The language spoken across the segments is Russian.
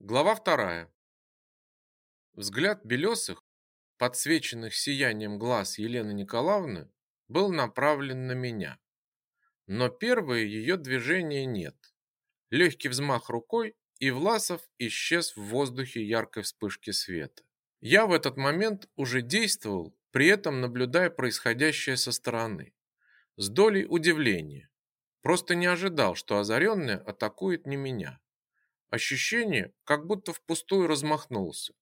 Глава вторая. Взгляд белесых, подсвеченных сиянием глаз Елены Николаевны, был направлен на меня. Но первое ее движение нет. Легкий взмах рукой, и Власов исчез в воздухе яркой вспышки света. Я в этот момент уже действовал, при этом наблюдая происходящее со стороны. С долей удивления. Просто не ожидал, что озаренная атакует не меня. Ощущение, как будто впустую размахнулся.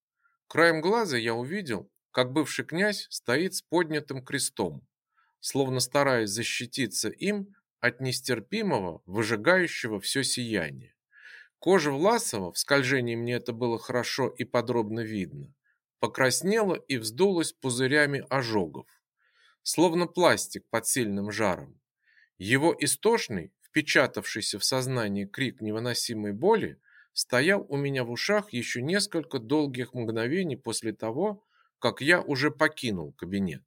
Краем глаза я увидел, как бывший князь стоит с поднятым крестом, словно стараясь защититься им от нестерпимого, выжигающего все сияния. Кожа Власова, в скольжении мне это было хорошо и подробно видно, покраснела и вздулась пузырями ожогов, словно пластик под сильным жаром. Его истошный, впечатавшийся в сознание крик невыносимой боли стоял у меня в ушах еще несколько долгих мгновений после того, как я уже покинул кабинет.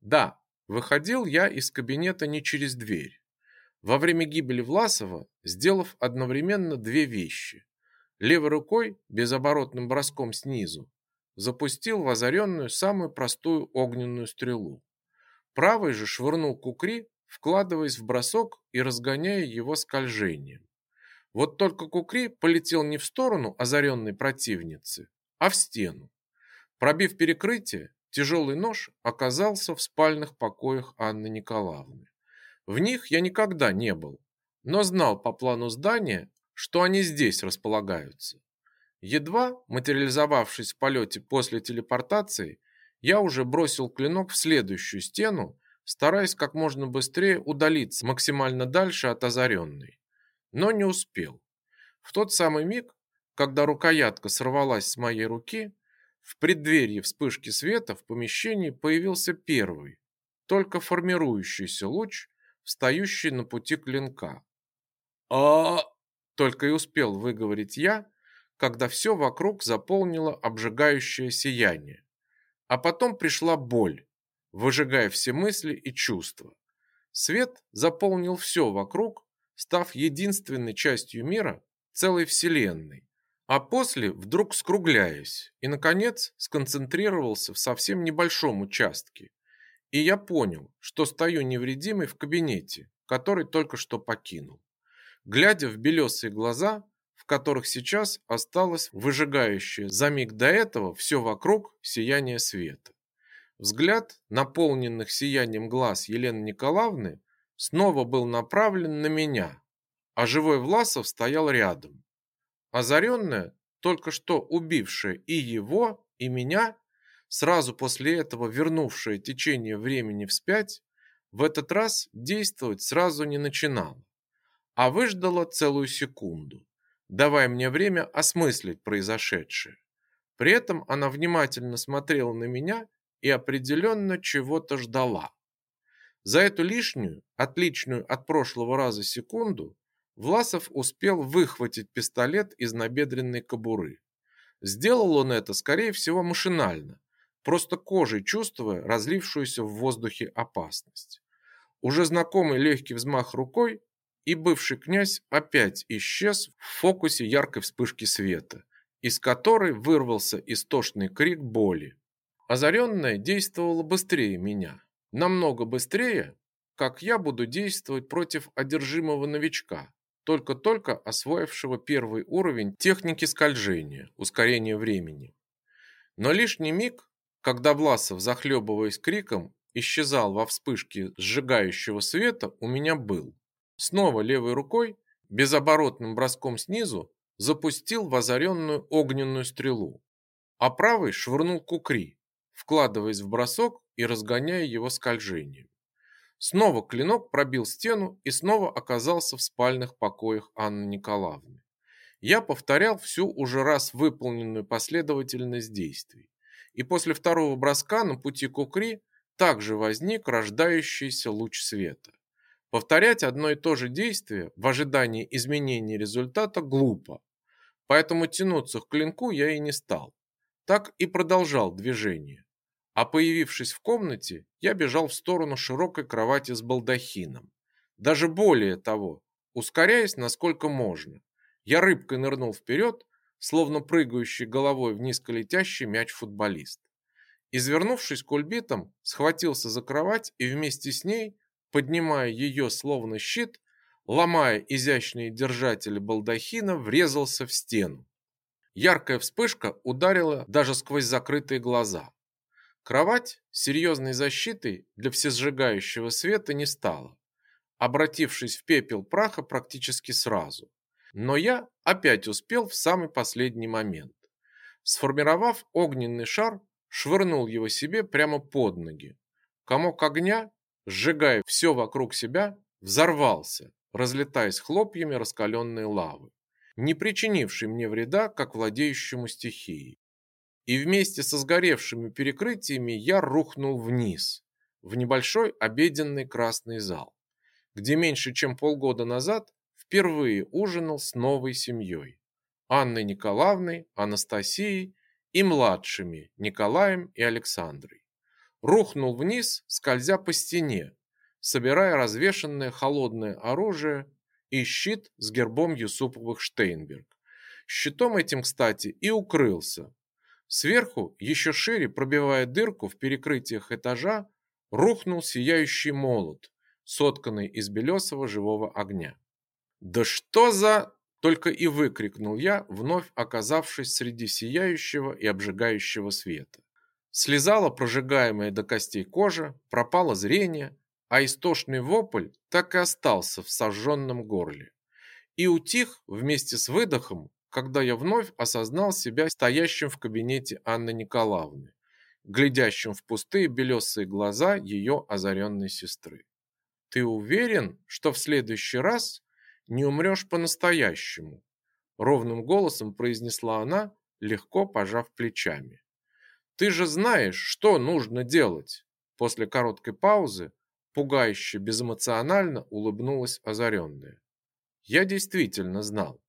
Да, выходил я из кабинета не через дверь. Во время гибели Власова, сделав одновременно две вещи. Левой рукой, безоборотным броском снизу, запустил в озаренную самую простую огненную стрелу. Правой же швырнул кукри, вкладываясь в бросок и разгоняя его скольжением. Вот только Кукри полетел не в сторону озаренной противницы, а в стену. Пробив перекрытие, тяжелый нож оказался в спальных покоях Анны Николаевны. В них я никогда не был, но знал по плану здания, что они здесь располагаются. Едва материализовавшись в полете после телепортации, я уже бросил клинок в следующую стену, стараясь как можно быстрее удалиться максимально дальше от озаренной но не успел. В тот самый миг, когда рукоятка сорвалась с моей руки, в преддверии вспышки света в помещении появился первый, только формирующийся луч, встающий на пути клинка. а только и успел выговорить я, когда все вокруг заполнило обжигающее сияние. А потом пришла боль, выжигая все мысли и чувства. Свет заполнил все вокруг, став единственной частью мира, целой вселенной, а после вдруг скругляясь и наконец сконцентрировался в совсем небольшом участке. И я понял, что стою невредимый в кабинете, который только что покинул. Глядя в белесые глаза, в которых сейчас осталось выжигающее за миг до этого все вокруг сияние света. Взгляд наполненных сиянием глаз Елены Николаевны снова был направлен на меня, а живой Власов стоял рядом. Озаренная, только что убившая и его, и меня, сразу после этого вернувшая течение времени вспять, в этот раз действовать сразу не начинала, а выждала целую секунду, давая мне время осмыслить произошедшее. При этом она внимательно смотрела на меня и определенно чего-то ждала. За эту лишнюю, отличную от прошлого раза секунду, Власов успел выхватить пистолет из набедренной кобуры. Сделал он это, скорее всего, машинально, просто кожей чувствуя разлившуюся в воздухе опасность. Уже знакомый легкий взмах рукой, и бывший князь опять исчез в фокусе яркой вспышки света, из которой вырвался истошный крик боли. Озаренная действовала быстрее меня намного быстрее, как я буду действовать против одержимого новичка, только-только освоившего первый уровень техники скольжения, ускорения времени. Но лишний миг, когда Власов, захлебываясь криком, исчезал во вспышке сжигающего света, у меня был. Снова левой рукой, безоборотным броском снизу, запустил в озаренную огненную стрелу, а правой швырнул кукри, вкладываясь в бросок и разгоняя его скольжением. Снова клинок пробил стену и снова оказался в спальных покоях Анны Николаевны. Я повторял всю уже раз выполненную последовательность действий. И после второго броска на пути Кукри также возник рождающийся луч света. Повторять одно и то же действие в ожидании изменения результата глупо. Поэтому тянуться к клинку я и не стал. Так и продолжал движение. А появившись в комнате, я бежал в сторону широкой кровати с балдахином. Даже более того, ускоряясь насколько можно. Я рыбкой нырнул вперед, словно прыгающий головой в низколетящий мяч футболист. Извернувшись кульбитом, схватился за кровать и вместе с ней, поднимая ее словно щит, ломая изящные держатели балдахина, врезался в стену. Яркая вспышка ударила даже сквозь закрытые глаза. Кровать серьезной защитой для всесжигающего света не стала, обратившись в пепел праха практически сразу. Но я опять успел в самый последний момент. Сформировав огненный шар, швырнул его себе прямо под ноги. Комок огня, сжигая все вокруг себя, взорвался, разлетаясь хлопьями раскаленной лавы, не причинившей мне вреда, как владеющему стихией. И вместе со сгоревшими перекрытиями я рухнул вниз, в небольшой обеденный красный зал, где меньше чем полгода назад впервые ужинал с новой семьей. Анной Николаевной, Анастасией и младшими Николаем и Александрой. Рухнул вниз, скользя по стене, собирая развешанное холодное оружие и щит с гербом Юсуповых Штейнберг. Щитом этим, кстати, и укрылся. Сверху, еще шире пробивая дырку в перекрытиях этажа, рухнул сияющий молот, сотканный из белесого живого огня. «Да что за...» Только и выкрикнул я, вновь оказавшись среди сияющего и обжигающего света. Слезала прожигаемая до костей кожа, пропало зрение, а истошный вопль так и остался в сожженном горле. И утих вместе с выдохом, когда я вновь осознал себя стоящим в кабинете Анны Николаевны, глядящим в пустые белесые глаза ее озаренной сестры. «Ты уверен, что в следующий раз не умрешь по-настоящему, ровным голосом произнесла она, легко пожав плечами. Ты же знаешь, что нужно делать. После короткой паузы пугающе безэмоционально улыбнулась озаренная. Я действительно знал.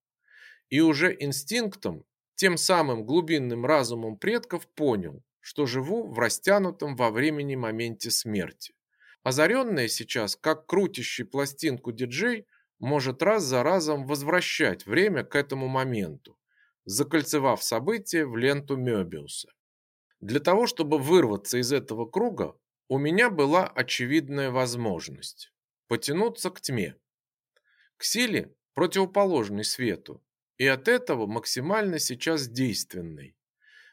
И уже инстинктом, тем самым глубинным разумом предков понял, что живу в растянутом во времени моменте смерти. Озаренная сейчас, как крутящий пластинку диджей, может раз за разом возвращать время к этому моменту, закольцевав события в ленту Мёбиуса. Для того, чтобы вырваться из этого круга, у меня была очевидная возможность потянуться к тьме, к силе, противоположной свету, и от этого максимально сейчас действенной.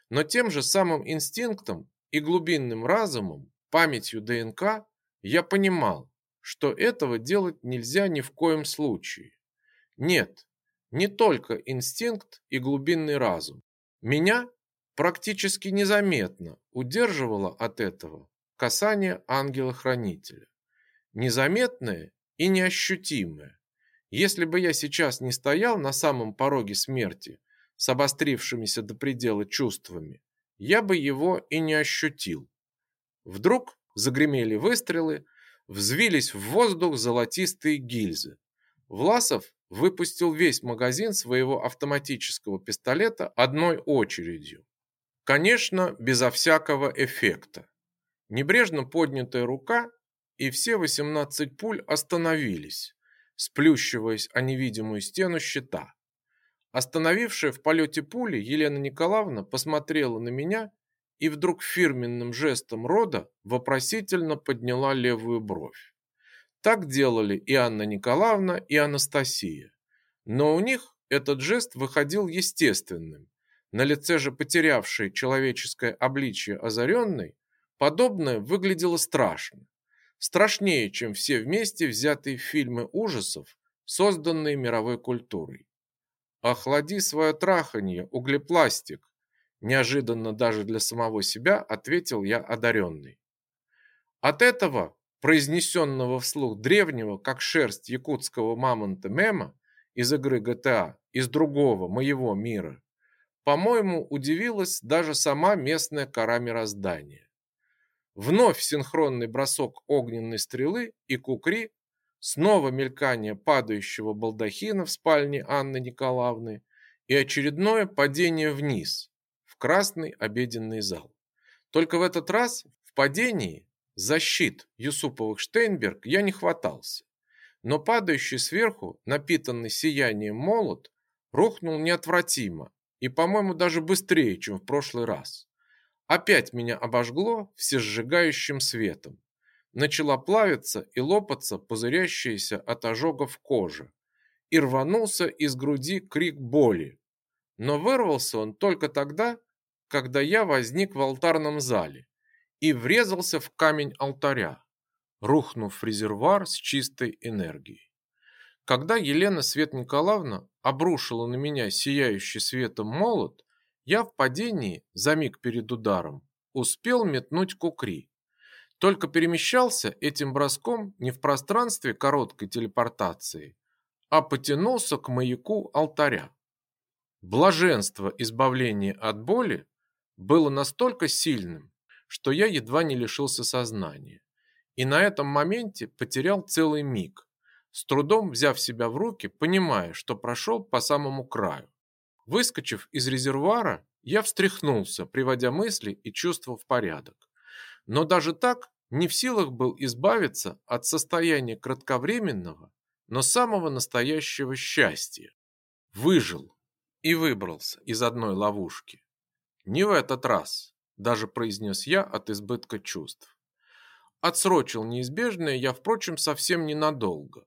Но тем же самым инстинктом и глубинным разумом, памятью ДНК, я понимал, что этого делать нельзя ни в коем случае. Нет, не только инстинкт и глубинный разум. Меня практически незаметно удерживало от этого касание ангела-хранителя. Незаметное и неощутимое. Если бы я сейчас не стоял на самом пороге смерти с обострившимися до предела чувствами, я бы его и не ощутил. Вдруг загремели выстрелы, взвились в воздух золотистые гильзы. Власов выпустил весь магазин своего автоматического пистолета одной очередью. Конечно, безо всякого эффекта. Небрежно поднятая рука, и все 18 пуль остановились, сплющиваясь о невидимую стену щита. Остановившая в полете пули, Елена Николаевна посмотрела на меня и вдруг фирменным жестом рода вопросительно подняла левую бровь. Так делали и Анна Николаевна, и Анастасия. Но у них этот жест выходил естественным. На лице же потерявшей человеческое обличие озаренной, подобное выглядело страшно. Страшнее, чем все вместе взятые фильмы ужасов, созданные мировой культурой. Охлади свое траханье, углепластик, Неожиданно даже для самого себя ответил я одаренный. От этого, произнесенного вслух древнего, как шерсть якутского мамонта мема из игры GTA, из другого, моего мира, по-моему, удивилась даже сама местная кора мироздания. Вновь синхронный бросок огненной стрелы и кукри, снова мелькание падающего балдахина в спальне Анны Николаевны и очередное падение вниз, красный обеденный зал. Только в этот раз в падении защит Юсуповых Штейнберг я не хватался. Но падающий сверху, напитанный сиянием молот, рухнул неотвратимо, и, по-моему, даже быстрее, чем в прошлый раз. Опять меня обожгло всесжигающим светом. Начала плавиться и лопаться пузырящаяся от ожогов кожа. И рванулся из груди крик боли. Но вырвался он только тогда, когда я возник в алтарном зале и врезался в камень алтаря, рухнув в резервуар с чистой энергией. Когда Елена Свет Николаевна обрушила на меня сияющий светом молот, я в падении, за миг перед ударом, успел метнуть кукри. Только перемещался этим броском не в пространстве короткой телепортации, а потянулся к маяку алтаря. Блаженство избавления от боли было настолько сильным, что я едва не лишился сознания. И на этом моменте потерял целый миг, с трудом взяв себя в руки, понимая, что прошел по самому краю. Выскочив из резервуара, я встряхнулся, приводя мысли и чувства в порядок. Но даже так не в силах был избавиться от состояния кратковременного, но самого настоящего счастья. Выжил и выбрался из одной ловушки. Не в этот раз, даже произнес я от избытка чувств. Отсрочил неизбежное я, впрочем, совсем ненадолго.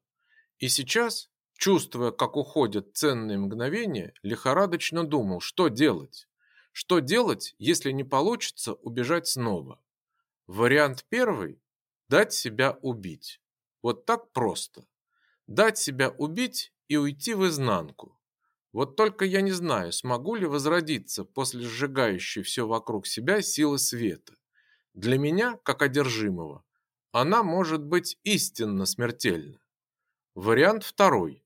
И сейчас Чувствуя, как уходят ценные мгновения, лихорадочно думал, что делать. Что делать, если не получится убежать снова? Вариант первый – дать себя убить. Вот так просто. Дать себя убить и уйти в изнанку. Вот только я не знаю, смогу ли возродиться после сжигающей все вокруг себя силы света. Для меня, как одержимого, она может быть истинно смертельна. Вариант второй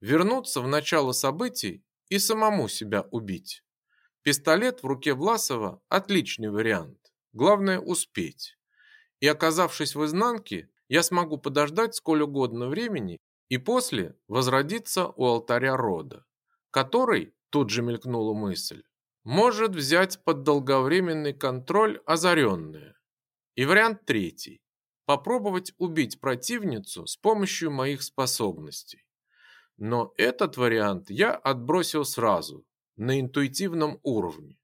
вернуться в начало событий и самому себя убить. Пистолет в руке Власова – отличный вариант. Главное – успеть. И оказавшись в изнанке, я смогу подождать сколь угодно времени и после возродиться у алтаря рода, который, тут же мелькнула мысль, может взять под долговременный контроль озаренное. И вариант третий – попробовать убить противницу с помощью моих способностей. Но этот вариант я отбросил сразу, на интуитивном уровне.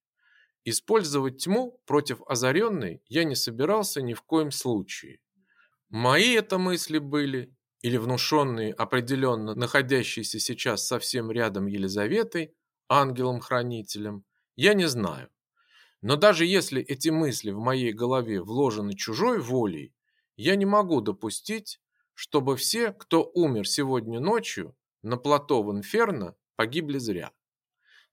Использовать тьму против озаренной я не собирался ни в коем случае. Мои это мысли были, или внушенные определенно находящейся сейчас совсем рядом Елизаветой, ангелом-хранителем, я не знаю. Но даже если эти мысли в моей голове вложены чужой волей, я не могу допустить, чтобы все, кто умер сегодня ночью, на плато в Инферно погибли зря.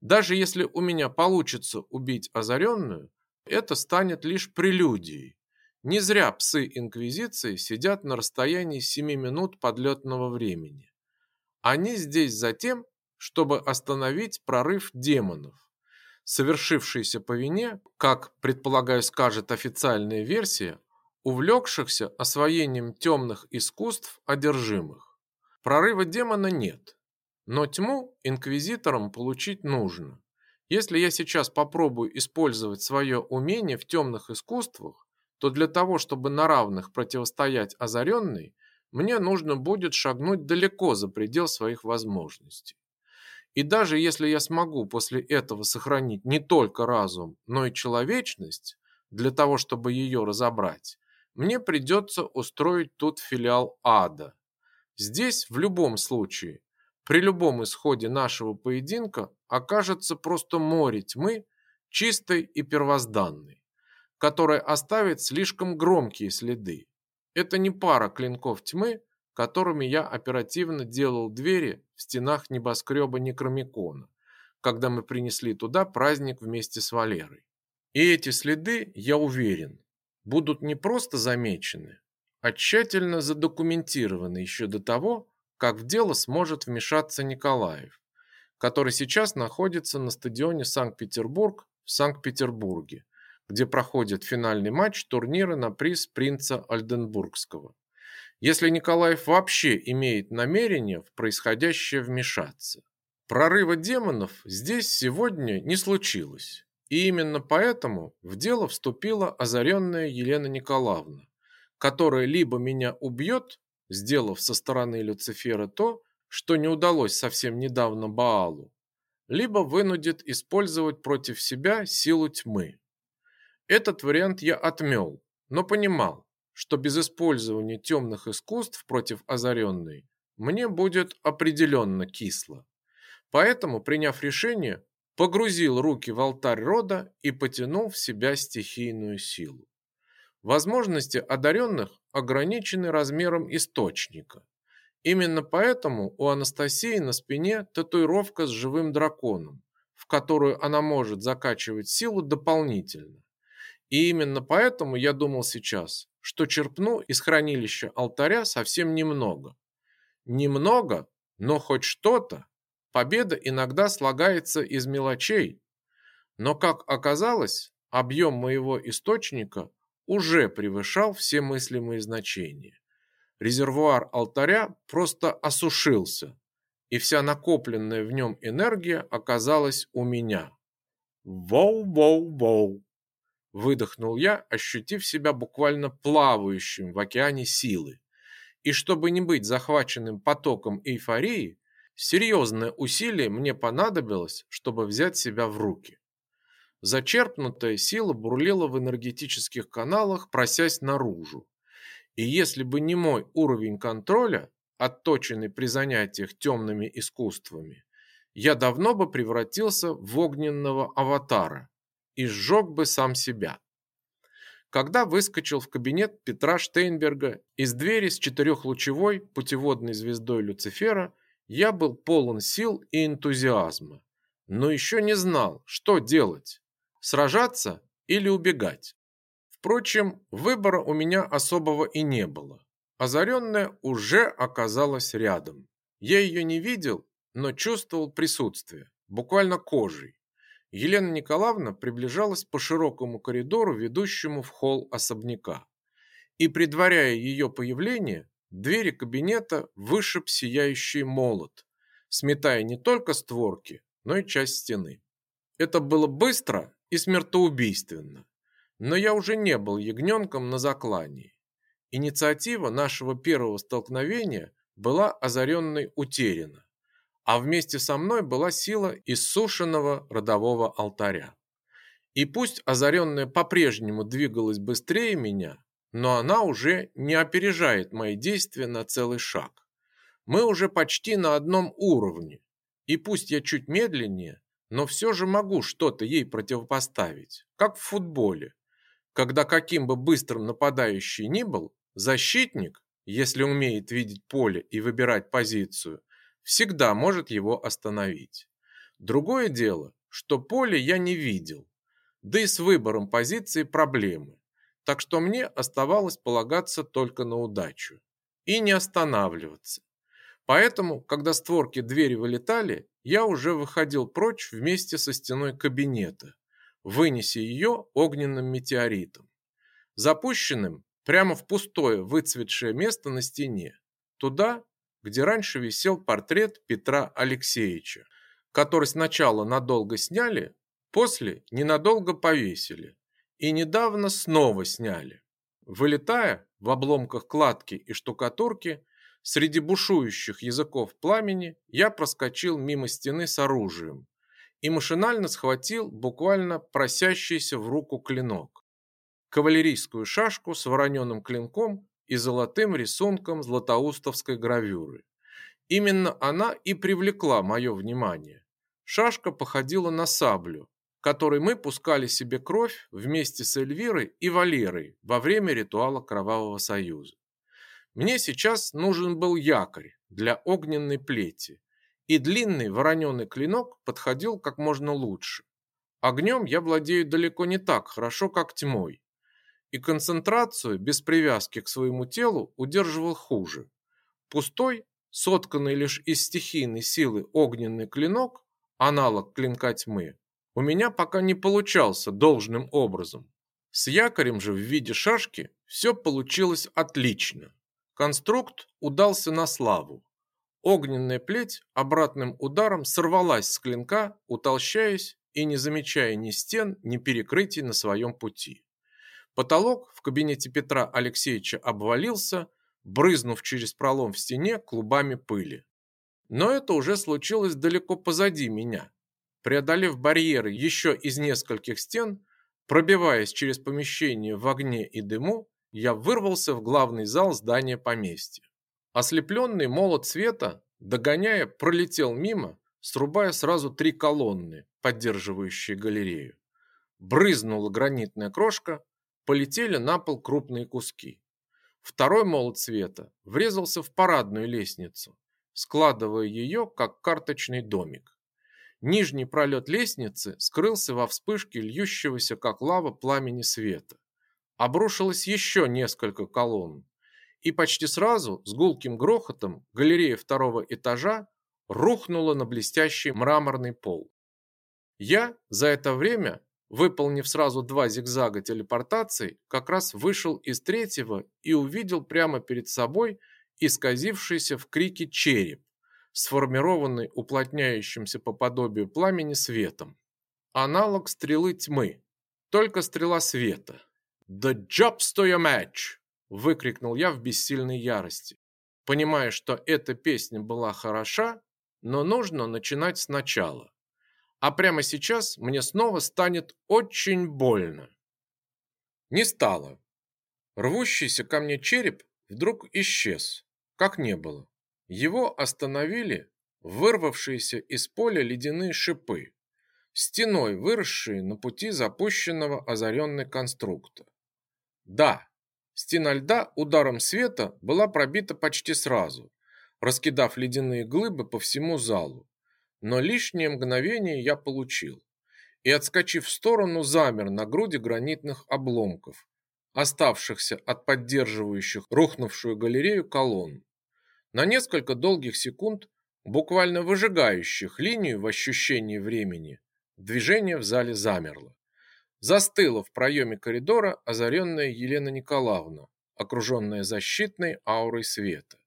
Даже если у меня получится убить озаренную, это станет лишь прелюдией. Не зря псы Инквизиции сидят на расстоянии 7 минут подлетного времени. Они здесь за тем, чтобы остановить прорыв демонов, совершившийся по вине, как, предполагаю, скажет официальная версия, увлекшихся освоением темных искусств одержимых. Прорыва демона нет, но тьму инквизиторам получить нужно. Если я сейчас попробую использовать свое умение в темных искусствах, то для того, чтобы на равных противостоять озаренной, мне нужно будет шагнуть далеко за предел своих возможностей. И даже если я смогу после этого сохранить не только разум, но и человечность, для того, чтобы ее разобрать, мне придется устроить тут филиал ада, Здесь в любом случае, при любом исходе нашего поединка окажется просто море тьмы, чистой и первозданной, которая оставит слишком громкие следы. Это не пара клинков тьмы, которыми я оперативно делал двери в стенах небоскреба Некромикона, когда мы принесли туда праздник вместе с Валерой. И эти следы, я уверен, будут не просто замечены, а тщательно задокументированы еще до того, как в дело сможет вмешаться Николаев, который сейчас находится на стадионе Санкт-Петербург в Санкт-Петербурге, где проходит финальный матч турнира на приз принца Альденбургского. Если Николаев вообще имеет намерение в происходящее вмешаться. Прорыва демонов здесь сегодня не случилось. И именно поэтому в дело вступила озаренная Елена Николаевна, которая либо меня убьет, сделав со стороны Люцифера то, что не удалось совсем недавно Баалу, либо вынудит использовать против себя силу тьмы. Этот вариант я отмел, но понимал, что без использования темных искусств против озаренной мне будет определенно кисло. Поэтому, приняв решение, погрузил руки в алтарь рода и потянул в себя стихийную силу. Возможности одаренных ограничены размером источника. Именно поэтому у Анастасии на спине татуировка с живым драконом, в которую она может закачивать силу дополнительно. И именно поэтому я думал сейчас, что черпну из хранилища алтаря совсем немного. Немного, но хоть что-то. Победа иногда слагается из мелочей. Но, как оказалось, объем моего источника уже превышал все мыслимые значения. Резервуар алтаря просто осушился, и вся накопленная в нем энергия оказалась у меня. Воу-воу-воу! Выдохнул я, ощутив себя буквально плавающим в океане силы. И чтобы не быть захваченным потоком эйфории, серьезное усилие мне понадобилось, чтобы взять себя в руки. Зачерпнутая сила бурлила в энергетических каналах, просясь наружу. И если бы не мой уровень контроля, отточенный при занятиях темными искусствами, я давно бы превратился в огненного аватара и сжег бы сам себя. Когда выскочил в кабинет Петра Штейнберга из двери с четырехлучевой путеводной звездой Люцифера, я был полон сил и энтузиазма, но еще не знал, что делать – сражаться или убегать. Впрочем, выбора у меня особого и не было. Озаренная уже оказалась рядом. Я ее не видел, но чувствовал присутствие, буквально кожей. Елена Николаевна приближалась по широкому коридору, ведущему в холл особняка. И, предваряя ее появление, двери кабинета вышиб сияющий молот, сметая не только створки, но и часть стены. Это было быстро и смертоубийственно. Но я уже не был ягненком на заклании. Инициатива нашего первого столкновения была озаренной утеряна а вместе со мной была сила иссушенного родового алтаря. И пусть озаренная по-прежнему двигалась быстрее меня, но она уже не опережает мои действия на целый шаг. Мы уже почти на одном уровне, и пусть я чуть медленнее, но все же могу что-то ей противопоставить, как в футболе, когда каким бы быстрым нападающий ни был, защитник, если умеет видеть поле и выбирать позицию, всегда может его остановить. Другое дело, что поле я не видел, да и с выбором позиции проблемы, так что мне оставалось полагаться только на удачу и не останавливаться. Поэтому, когда створки двери вылетали, я уже выходил прочь вместе со стеной кабинета, вынеся ее огненным метеоритом, запущенным прямо в пустое выцветшее место на стене, туда, где раньше висел портрет Петра Алексеевича, который сначала надолго сняли, после ненадолго повесили и недавно снова сняли. Вылетая в обломках кладки и штукатурки, среди бушующих языков пламени я проскочил мимо стены с оружием и машинально схватил буквально просящийся в руку клинок. Кавалерийскую шашку с вороненым клинком и золотым рисунком златоустовской гравюры. Именно она и привлекла мое внимание. Шашка походила на саблю, которой мы пускали себе кровь вместе с Эльвирой и Валерой во время ритуала Кровавого Союза. Мне сейчас нужен был якорь для огненной плети, и длинный вороненый клинок подходил как можно лучше. Огнем я владею далеко не так хорошо, как тьмой, и концентрацию без привязки к своему телу удерживал хуже. Пустой, сотканный лишь из стихийной силы огненный клинок, аналог клинка тьмы, у меня пока не получался должным образом. С якорем же в виде шашки все получилось отлично. Конструкт удался на славу. Огненная плеть обратным ударом сорвалась с клинка, утолщаясь и не замечая ни стен, ни перекрытий на своем пути. Потолок в кабинете Петра Алексеевича обвалился, брызнув через пролом в стене клубами пыли. Но это уже случилось далеко позади меня. Преодолев барьеры еще из нескольких стен, пробиваясь через помещение в огне и дыму, я вырвался в главный зал здания поместья. Ослепленный молот света, догоняя, пролетел мимо, срубая сразу три колонны, поддерживающие галерею. Брызнула гранитная крошка, полетели на пол крупные куски. Второй молот света врезался в парадную лестницу, складывая ее, как карточный домик. Нижний пролет лестницы скрылся во вспышке льющегося, как лава, пламени света. Обрушилось еще несколько колонн, и почти сразу с гулким грохотом галерея второго этажа рухнула на блестящий мраморный пол. Я за это время, выполнив сразу два зигзага телепортации, как раз вышел из третьего и увидел прямо перед собой исказившийся в крике череп, сформированный уплотняющимся по подобию пламени светом. Аналог стрелы тьмы, только стрела света. «The job's to your match!» – выкрикнул я в бессильной ярости, понимая, что эта песня была хороша, но нужно начинать сначала. А прямо сейчас мне снова станет очень больно. Не стало. Рвущийся ко мне череп вдруг исчез, как не было. Его остановили вырвавшиеся из поля ледяные шипы, стеной выросшие на пути запущенного озаренной конструкта. Да, стена льда ударом света была пробита почти сразу, раскидав ледяные глыбы по всему залу. Но лишнее мгновение я получил и, отскочив в сторону, замер на груди гранитных обломков, оставшихся от поддерживающих рухнувшую галерею колонн. На несколько долгих секунд, буквально выжигающих линию в ощущении времени, движение в зале замерло. Застыла в проеме коридора озаренная Елена Николаевна, окруженная защитной аурой света.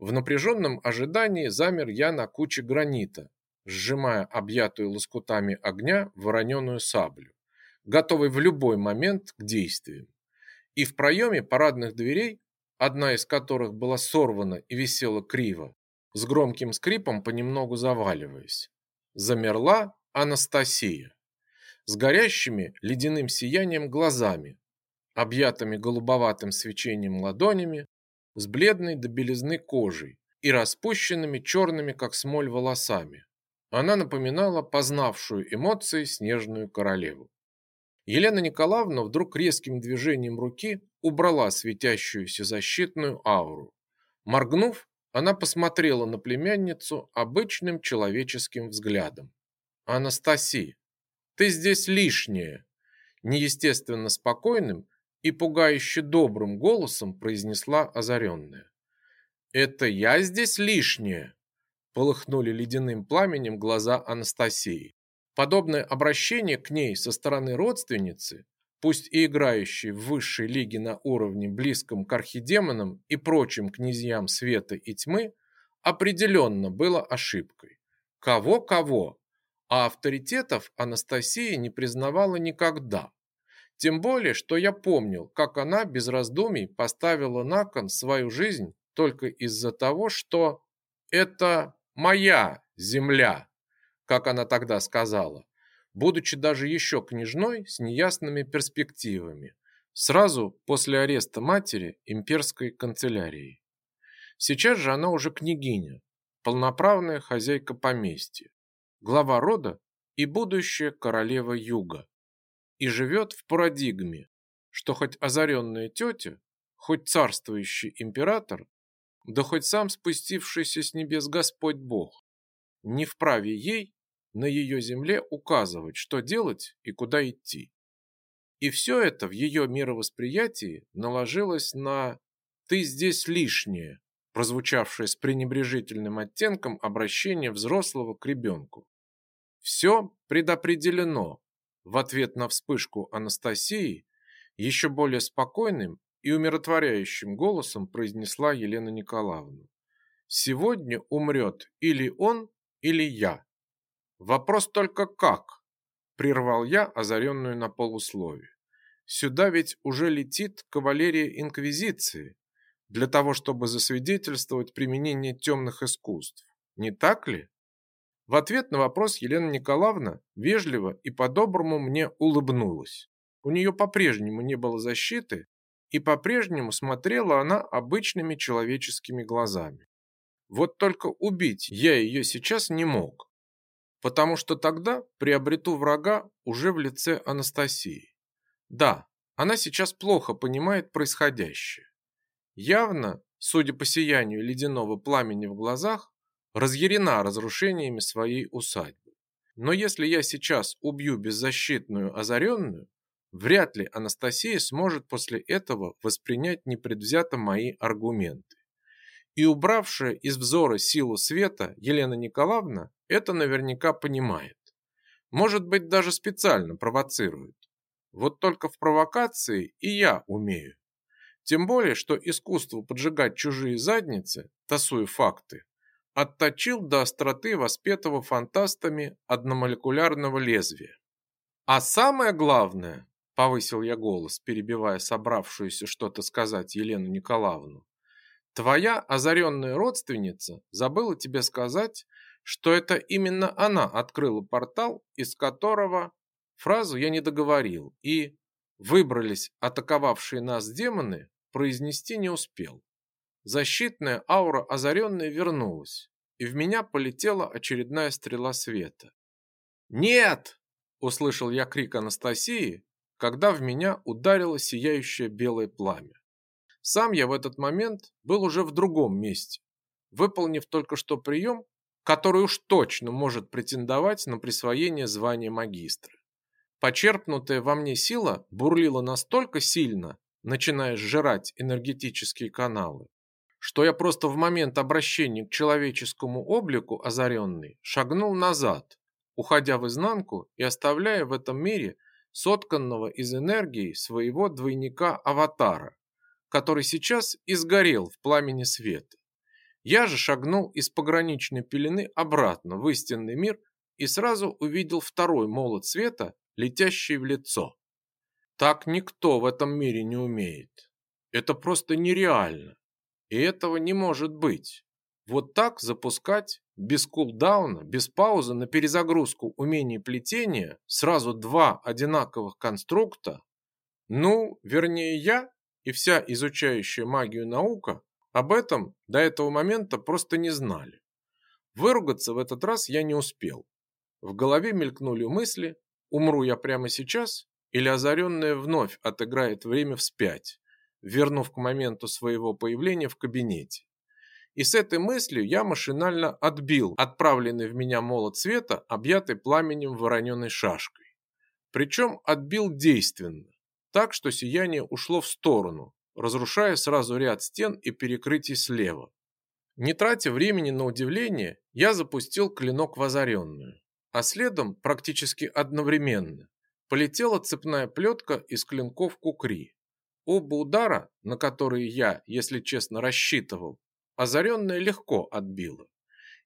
В напряженном ожидании замер я на куче гранита, сжимая объятую лоскутами огня вороненую саблю, готовый в любой момент к действиям. И в проеме парадных дверей, одна из которых была сорвана и висела криво, с громким скрипом понемногу заваливаясь, замерла Анастасия с горящими ледяным сиянием глазами, объятыми голубоватым свечением ладонями, с бледной до белизны кожей и распущенными черными, как смоль, волосами. Она напоминала познавшую эмоции снежную королеву. Елена Николаевна вдруг резким движением руки убрала светящуюся защитную ауру. Моргнув, она посмотрела на племянницу обычным человеческим взглядом. «Анастасия, ты здесь лишняя!» Неестественно спокойным и пугающе добрым голосом произнесла озаренная. «Это я здесь лишняя?» Полыхнули ледяным пламенем глаза Анастасии. Подобное обращение к ней со стороны родственницы, пусть и играющей в высшей лиге на уровне близком к архидемонам и прочим князьям света и тьмы, определенно было ошибкой. Кого-кого, а авторитетов Анастасия не признавала никогда. Тем более, что я помнил, как она без раздумий поставила на кон свою жизнь только из-за того, что это моя земля, как она тогда сказала, будучи даже еще княжной с неясными перспективами, сразу после ареста матери имперской канцелярии. Сейчас же она уже княгиня, полноправная хозяйка поместья, глава рода и будущая королева юга и живет в парадигме, что хоть озаренная тетя, хоть царствующий император, да хоть сам спустившийся с небес Господь Бог, не вправе ей на ее земле указывать, что делать и куда идти. И все это в ее мировосприятии наложилось на «ты здесь лишнее», прозвучавшее с пренебрежительным оттенком обращения взрослого к ребенку. Все предопределено, в ответ на вспышку Анастасии еще более спокойным и умиротворяющим голосом произнесла Елена Николаевна. «Сегодня умрет или он, или я. Вопрос только как?» Прервал я озаренную на полусловие. «Сюда ведь уже летит кавалерия Инквизиции для того, чтобы засвидетельствовать применение темных искусств. Не так ли?» В ответ на вопрос Елена Николаевна вежливо и по-доброму мне улыбнулась. У нее по-прежнему не было защиты, и по-прежнему смотрела она обычными человеческими глазами. Вот только убить я ее сейчас не мог, потому что тогда приобрету врага уже в лице Анастасии. Да, она сейчас плохо понимает происходящее. Явно, судя по сиянию ледяного пламени в глазах, разъярена разрушениями своей усадьбы. Но если я сейчас убью беззащитную озаренную, вряд ли Анастасия сможет после этого воспринять непредвзято мои аргументы. И убравшая из взора силу света Елена Николаевна это наверняка понимает. Может быть, даже специально провоцирует. Вот только в провокации и я умею. Тем более, что искусство поджигать чужие задницы, тасуя факты, отточил до остроты воспетого фантастами одномолекулярного лезвия. А самое главное, повысил я голос, перебивая собравшуюся что-то сказать Елену Николаевну, твоя озаренная родственница забыла тебе сказать, что это именно она открыла портал, из которого фразу я не договорил и выбрались атаковавшие нас демоны, произнести не успел. Защитная аура озаренной вернулась, и в меня полетела очередная стрела света. «Нет!» – услышал я крик Анастасии, когда в меня ударило сияющее белое пламя. Сам я в этот момент был уже в другом месте, выполнив только что прием, который уж точно может претендовать на присвоение звания магистра. Почерпнутая во мне сила бурлила настолько сильно, начиная сжирать энергетические каналы, что я просто в момент обращения к человеческому облику озаренный шагнул назад, уходя в изнанку и оставляя в этом мире сотканного из энергии своего двойника-аватара, который сейчас изгорел в пламени света. Я же шагнул из пограничной пелены обратно в истинный мир и сразу увидел второй молот света, летящий в лицо. Так никто в этом мире не умеет. Это просто нереально. И этого не может быть. Вот так запускать без кулдауна, без паузы на перезагрузку умений плетения сразу два одинаковых конструкта? Ну, вернее я и вся изучающая магию наука об этом до этого момента просто не знали. Выругаться в этот раз я не успел. В голове мелькнули мысли, умру я прямо сейчас или озаренная вновь отыграет время вспять вернув к моменту своего появления в кабинете. И с этой мыслью я машинально отбил отправленный в меня молот света, объятый пламенем вороненой шашкой. Причем отбил действенно, так что сияние ушло в сторону, разрушая сразу ряд стен и перекрытий слева. Не тратя времени на удивление, я запустил клинок в озаренную, а следом, практически одновременно, полетела цепная плетка из клинков кукри. Оба удара, на которые я, если честно, рассчитывал, озаренная легко отбила.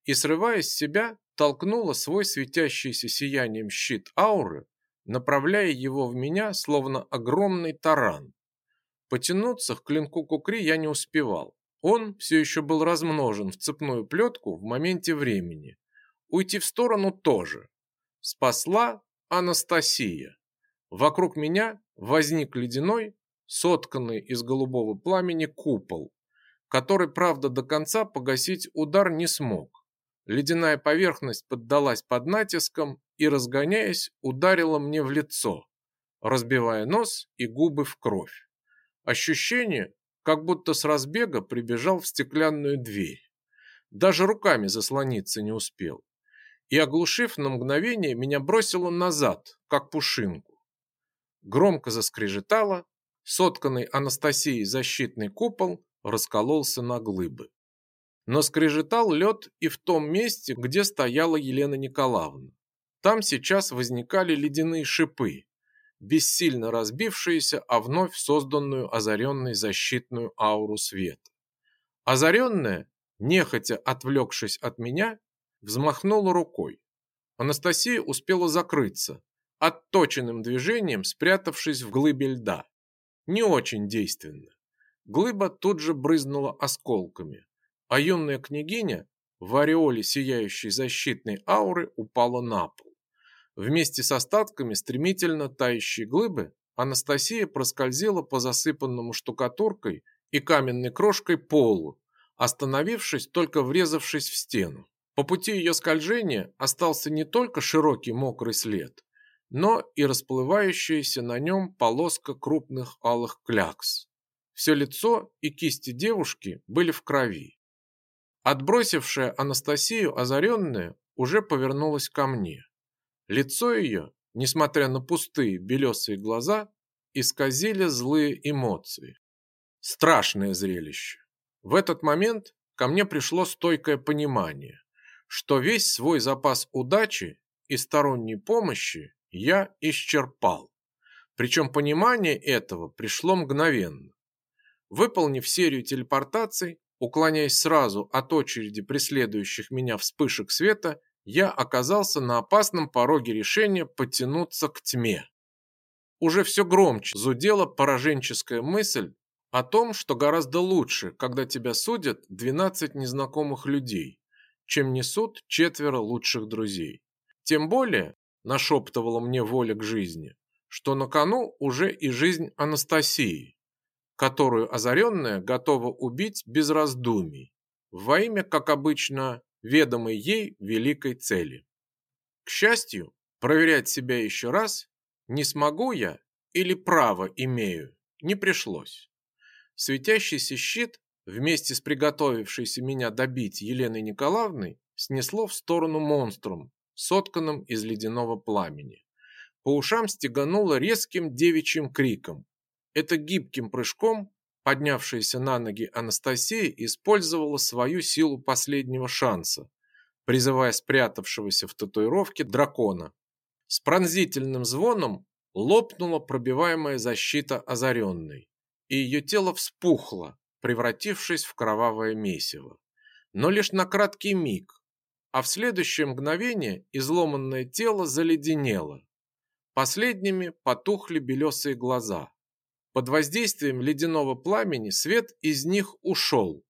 И, срываясь с себя, толкнула свой светящийся сиянием щит ауры, направляя его в меня, словно огромный таран. Потянуться к клинку кукри я не успевал. Он все еще был размножен в цепную плетку в моменте времени. Уйти в сторону тоже. Спасла Анастасия. Вокруг меня возник ледяной, сотканный из голубого пламени купол, который, правда, до конца погасить удар не смог. Ледяная поверхность поддалась под натиском и, разгоняясь, ударила мне в лицо, разбивая нос и губы в кровь. Ощущение, как будто с разбега прибежал в стеклянную дверь. Даже руками заслониться не успел. И, оглушив на мгновение, меня бросило назад, как пушинку. Громко заскрежетало, сотканный Анастасией защитный купол раскололся на глыбы. Но скрежетал лед и в том месте, где стояла Елена Николаевна. Там сейчас возникали ледяные шипы, бессильно разбившиеся о вновь созданную озаренной защитную ауру света. Озаренная, нехотя отвлекшись от меня, взмахнула рукой. Анастасия успела закрыться, отточенным движением спрятавшись в глыбе льда не очень действенно. Глыба тут же брызнула осколками, а юная княгиня в ореоле сияющей защитной ауры упала на пол. Вместе с остатками стремительно тающей глыбы Анастасия проскользила по засыпанному штукатуркой и каменной крошкой полу, остановившись только врезавшись в стену. По пути ее скольжения остался не только широкий мокрый след, но и расплывающаяся на нем полоска крупных алых клякс. Все лицо и кисти девушки были в крови. Отбросившая Анастасию озаренная уже повернулась ко мне. Лицо ее, несмотря на пустые белесые глаза, исказили злые эмоции. Страшное зрелище. В этот момент ко мне пришло стойкое понимание, что весь свой запас удачи и сторонней помощи я исчерпал. Причем понимание этого пришло мгновенно. Выполнив серию телепортаций, уклоняясь сразу от очереди преследующих меня вспышек света, я оказался на опасном пороге решения потянуться к тьме. Уже все громче зудела пораженческая мысль о том, что гораздо лучше, когда тебя судят 12 незнакомых людей, чем несут четверо лучших друзей. Тем более, нашептывала мне воля к жизни, что на кону уже и жизнь Анастасии, которую озаренная готова убить без раздумий, во имя, как обычно, ведомой ей великой цели. К счастью, проверять себя еще раз, не смогу я или право имею, не пришлось. Светящийся щит вместе с приготовившейся меня добить Еленой Николаевной снесло в сторону монстром, сотканным из ледяного пламени. По ушам стегануло резким девичьим криком. Это гибким прыжком поднявшаяся на ноги Анастасия использовала свою силу последнего шанса, призывая спрятавшегося в татуировке дракона. С пронзительным звоном лопнула пробиваемая защита озаренной, и ее тело вспухло, превратившись в кровавое месиво. Но лишь на краткий миг, а в следующее мгновение изломанное тело заледенело. Последними потухли белесые глаза. Под воздействием ледяного пламени свет из них ушел,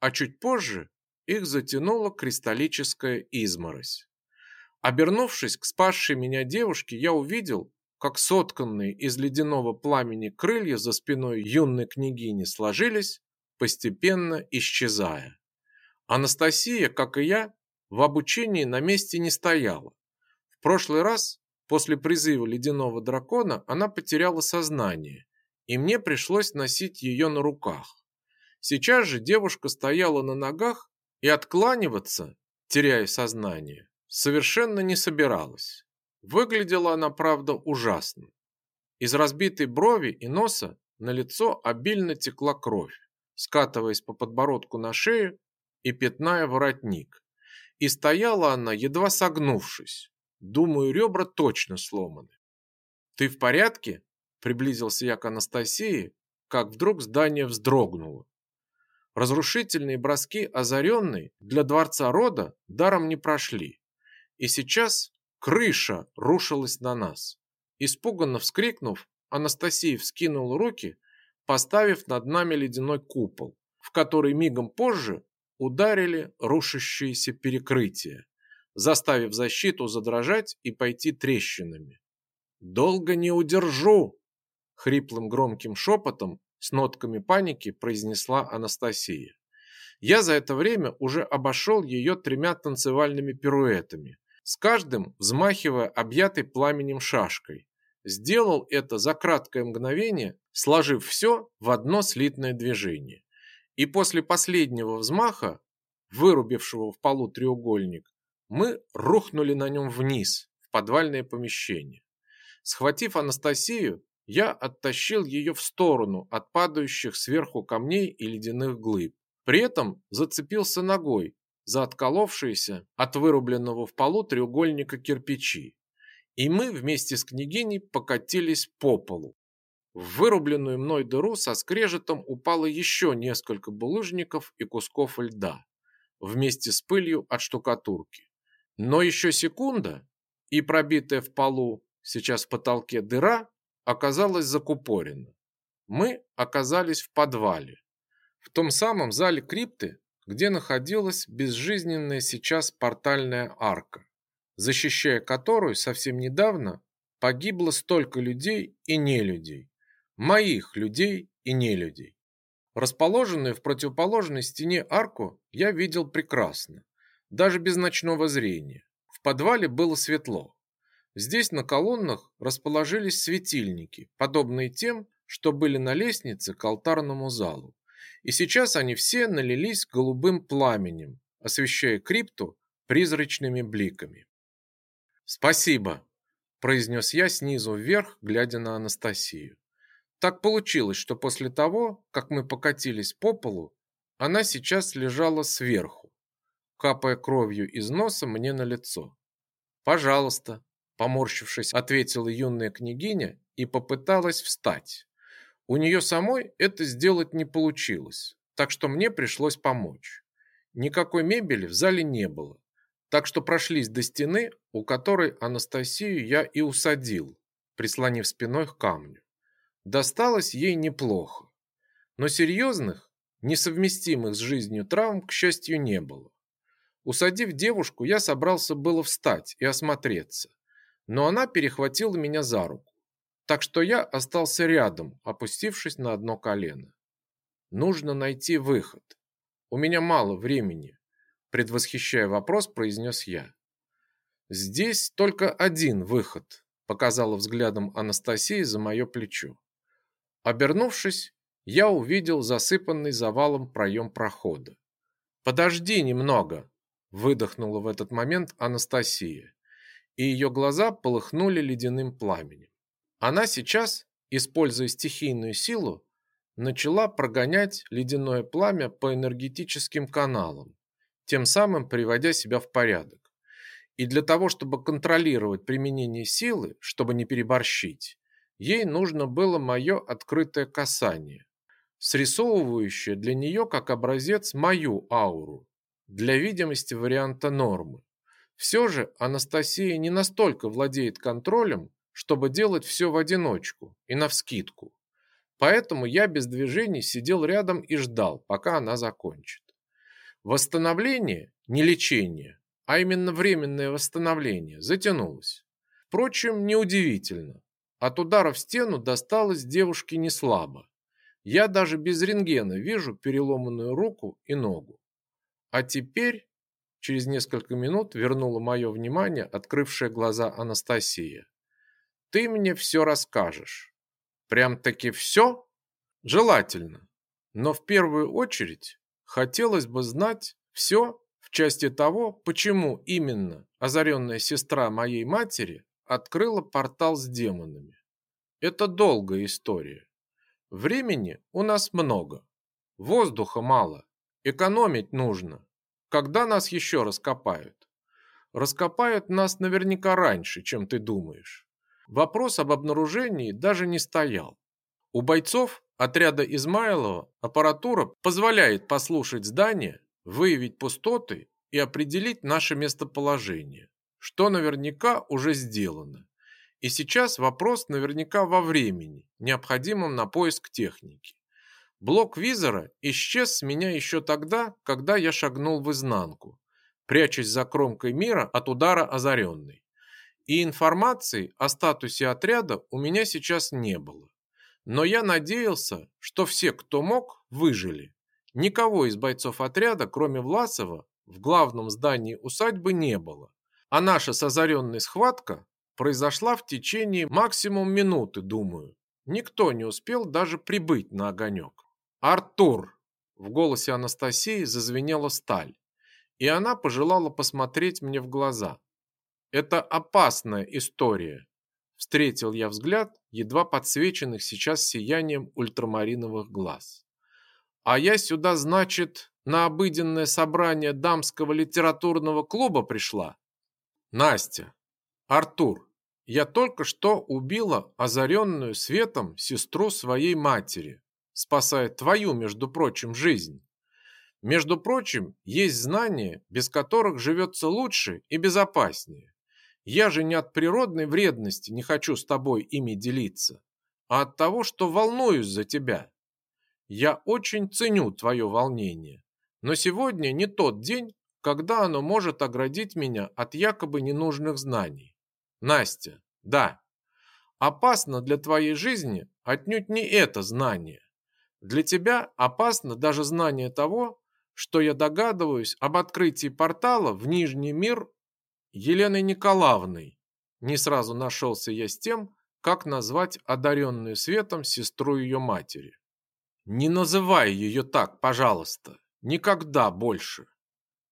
а чуть позже их затянула кристаллическая изморозь. Обернувшись к спасшей меня девушке, я увидел, как сотканные из ледяного пламени крылья за спиной юной княгини сложились, постепенно исчезая. Анастасия, как и я, в обучении на месте не стояла. В прошлый раз, после призыва ледяного дракона, она потеряла сознание, и мне пришлось носить ее на руках. Сейчас же девушка стояла на ногах и откланиваться, теряя сознание, совершенно не собиралась. Выглядела она, правда, ужасно. Из разбитой брови и носа на лицо обильно текла кровь, скатываясь по подбородку на шею и пятная воротник. И стояла она, едва согнувшись. Думаю, ребра точно сломаны. «Ты в порядке?» Приблизился я к Анастасии, как вдруг здание вздрогнуло. Разрушительные броски озаренной для дворца рода даром не прошли. И сейчас крыша рушилась на нас. Испуганно вскрикнув, Анастасия вскинула руки, поставив над нами ледяной купол, в который мигом позже ударили рушащиеся перекрытия, заставив защиту задрожать и пойти трещинами. «Долго не удержу!» Хриплым громким шепотом с нотками паники произнесла Анастасия. Я за это время уже обошел ее тремя танцевальными пируэтами, с каждым взмахивая объятой пламенем шашкой. Сделал это за краткое мгновение, сложив все в одно слитное движение. И после последнего взмаха, вырубившего в полу треугольник, мы рухнули на нем вниз, в подвальное помещение. Схватив Анастасию, я оттащил ее в сторону от падающих сверху камней и ледяных глыб. При этом зацепился ногой за отколовшиеся от вырубленного в полу треугольника кирпичи. И мы вместе с княгиней покатились по полу. В вырубленную мной дыру со скрежетом упало еще несколько булыжников и кусков льда, вместе с пылью от штукатурки. Но еще секунда, и пробитая в полу, сейчас в потолке дыра, оказалась закупорена. Мы оказались в подвале. В том самом зале крипты, где находилась безжизненная сейчас портальная арка, защищая которую совсем недавно погибло столько людей и нелюдей, моих людей и нелюдей. Расположенную в противоположной стене арку я видел прекрасно, даже без ночного зрения. В подвале было светло. Здесь на колоннах расположились светильники, подобные тем, что были на лестнице к алтарному залу. И сейчас они все налились голубым пламенем, освещая крипту призрачными бликами. «Спасибо», – произнес я снизу вверх, глядя на Анастасию. Так получилось, что после того, как мы покатились по полу, она сейчас лежала сверху, капая кровью из носа мне на лицо. «Пожалуйста», – поморщившись, ответила юная княгиня и попыталась встать. У нее самой это сделать не получилось, так что мне пришлось помочь. Никакой мебели в зале не было, так что прошлись до стены, у которой Анастасию я и усадил, прислонив спиной к камню. Досталось ей неплохо, но серьезных, несовместимых с жизнью травм, к счастью, не было. Усадив девушку, я собрался было встать и осмотреться, но она перехватила меня за руку, так что я остался рядом, опустившись на одно колено. Нужно найти выход. У меня мало времени, предвосхищая вопрос, произнес я. Здесь только один выход, показала взглядом Анастасия за мое плечо. Обернувшись, я увидел засыпанный завалом проем прохода. «Подожди немного!» – выдохнула в этот момент Анастасия, и ее глаза полыхнули ледяным пламенем. Она сейчас, используя стихийную силу, начала прогонять ледяное пламя по энергетическим каналам, тем самым приводя себя в порядок. И для того, чтобы контролировать применение силы, чтобы не переборщить, Ей нужно было мое открытое касание, срисовывающее для нее как образец мою ауру, для видимости варианта нормы. Все же Анастасия не настолько владеет контролем, чтобы делать все в одиночку и навскидку. Поэтому я без движений сидел рядом и ждал, пока она закончит. Восстановление, не лечение, а именно временное восстановление, затянулось. Впрочем, неудивительно. От удара в стену досталось девушке не слабо. Я даже без рентгена вижу переломанную руку и ногу. А теперь, через несколько минут, вернула мое внимание открывшая глаза Анастасия. Ты мне все расскажешь. Прям-таки все? Желательно. Но в первую очередь хотелось бы знать все в части того, почему именно озаренная сестра моей матери открыла портал с демонами. Это долгая история. Времени у нас много. Воздуха мало. Экономить нужно. Когда нас еще раскопают? Раскопают нас наверняка раньше, чем ты думаешь. Вопрос об обнаружении даже не стоял. У бойцов отряда Измайлова аппаратура позволяет послушать здание, выявить пустоты и определить наше местоположение что наверняка уже сделано. И сейчас вопрос наверняка во времени, необходимом на поиск техники. Блок визора исчез с меня еще тогда, когда я шагнул в изнанку, прячась за кромкой мира от удара озаренной. И информации о статусе отряда у меня сейчас не было. Но я надеялся, что все, кто мог, выжили. Никого из бойцов отряда, кроме Власова, в главном здании усадьбы не было. А наша с озаренной схватка произошла в течение максимум минуты, думаю. Никто не успел даже прибыть на огонек. «Артур!» В голосе Анастасии зазвенела сталь, и она пожелала посмотреть мне в глаза. «Это опасная история», – встретил я взгляд, едва подсвеченных сейчас сиянием ультрамариновых глаз. «А я сюда, значит, на обыденное собрание дамского литературного клуба пришла?» Настя, Артур, я только что убила озаренную светом сестру своей матери, спасая твою, между прочим, жизнь. Между прочим, есть знания, без которых живется лучше и безопаснее. Я же не от природной вредности не хочу с тобой ими делиться, а от того, что волнуюсь за тебя. Я очень ценю твое волнение, Но сегодня не тот день, когда оно может оградить меня от якобы ненужных знаний. Настя, да, опасно для твоей жизни отнюдь не это знание. Для тебя опасно даже знание того, что я догадываюсь об открытии портала в Нижний мир Еленой Николаевной. Не сразу нашелся я с тем, как назвать одаренную светом сестру ее матери. Не называй ее так, пожалуйста, никогда больше.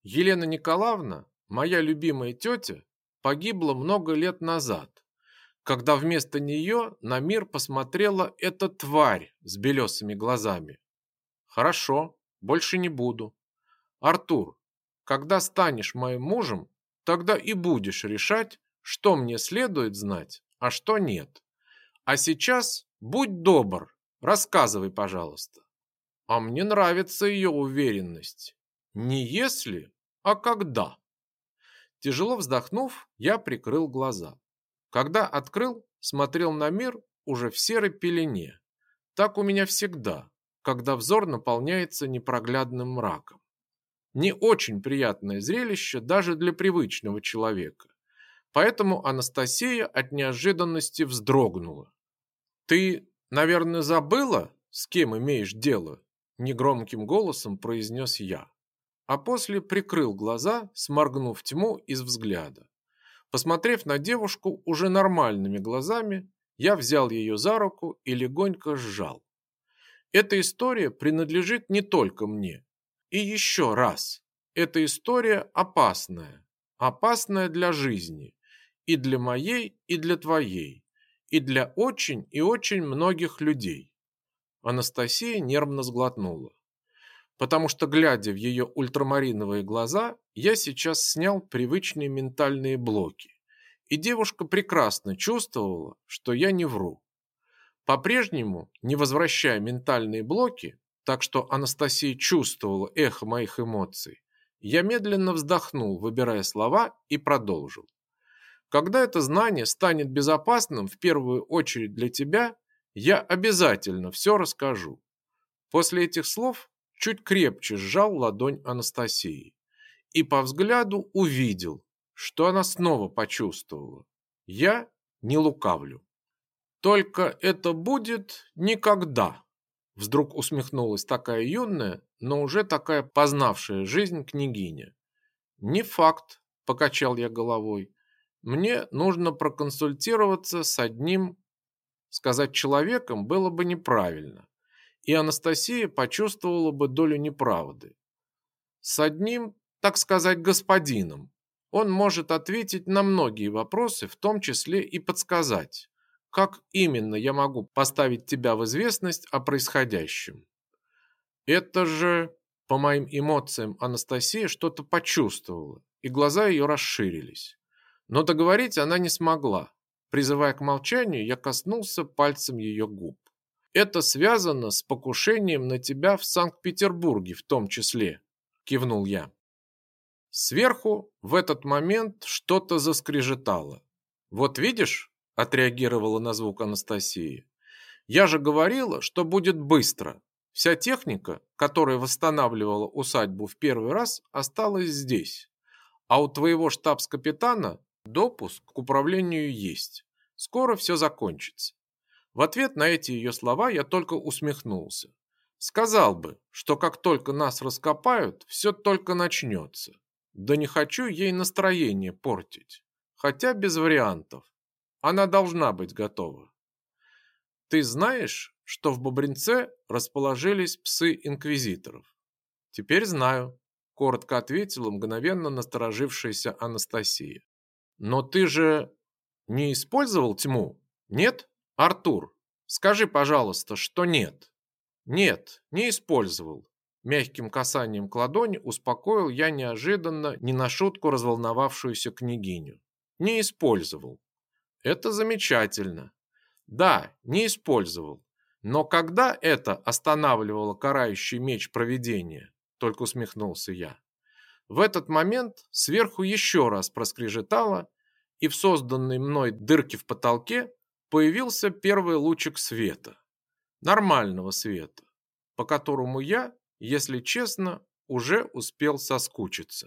Елена Николаевна, моя любимая тетя, погибла много лет назад, когда вместо нее на мир посмотрела эта тварь с белесыми глазами. Хорошо, больше не буду. Артур, когда станешь моим мужем, тогда и будешь решать, что мне следует знать, а что нет. А сейчас будь добр, рассказывай, пожалуйста. А мне нравится ее уверенность. Не если, а когда. Тяжело вздохнув, я прикрыл глаза. Когда открыл, смотрел на мир уже в серой пелене. Так у меня всегда, когда взор наполняется непроглядным мраком. Не очень приятное зрелище даже для привычного человека. Поэтому Анастасия от неожиданности вздрогнула. «Ты, наверное, забыла, с кем имеешь дело?» Негромким голосом произнес я. А после прикрыл глаза, сморгнув тьму из взгляда. Посмотрев на девушку уже нормальными глазами, я взял ее за руку и легонько сжал. Эта история принадлежит не только мне. И еще раз, эта история опасная. Опасная для жизни. И для моей, и для твоей. И для очень и очень многих людей. Анастасия нервно сглотнула. Потому что, глядя в ее ультрамариновые глаза, я сейчас снял привычные ментальные блоки. И девушка прекрасно чувствовала, что я не вру. По-прежнему, не возвращая ментальные блоки, так что Анастасия чувствовала эхо моих эмоций, я медленно вздохнул, выбирая слова, и продолжил. Когда это знание станет безопасным в первую очередь для тебя, я обязательно все расскажу. После этих слов чуть крепче сжал ладонь Анастасии и по взгляду увидел, что она снова почувствовала. Я не лукавлю. Только это будет никогда. Вдруг усмехнулась такая юная, но уже такая познавшая жизнь княгиня. Не факт, покачал я головой. Мне нужно проконсультироваться с одним, сказать человеком было бы неправильно. И Анастасия почувствовала бы долю неправды. С одним, так сказать, господином. Он может ответить на многие вопросы, в том числе и подсказать, как именно я могу поставить тебя в известность о происходящем. Это же, по моим эмоциям, Анастасия что-то почувствовала, и глаза ее расширились. Но договорить она не смогла. Призывая к молчанию, я коснулся пальцем ее губ. Это связано с покушением на тебя в Санкт-Петербурге в том числе, кивнул я. Сверху в этот момент что-то заскрежетало. Вот видишь, отреагировала на звук Анастасия. Я же говорила, что будет быстро. Вся техника, которая восстанавливала усадьбу в первый раз, осталась здесь. А у твоего штабс-капитана допуск к управлению есть. Скоро все закончится. В ответ на эти ее слова я только усмехнулся. Сказал бы, что как только нас раскопают, все только начнется. Да не хочу ей настроение портить. Хотя без вариантов. Она должна быть готова. Ты знаешь, что в Бобринце расположились псы инквизиторов. Теперь знаю, коротко ответила мгновенно насторожившаяся Анастасия. Но ты же не использовал тьму? Нет? Артур, скажи, пожалуйста, что нет. Нет, не использовал. Мягким касанием к ладони успокоил я неожиданно, не на шутку разволновавшуюся княгиню. Не использовал. Это замечательно. Да, не использовал. Но когда это останавливало карающий меч провидения? Только усмехнулся я. В этот момент сверху еще раз проскрежетало, и в созданной мной дырке в потолке появился первый лучик света. Нормального света, по которому я, если честно, уже успел соскучиться.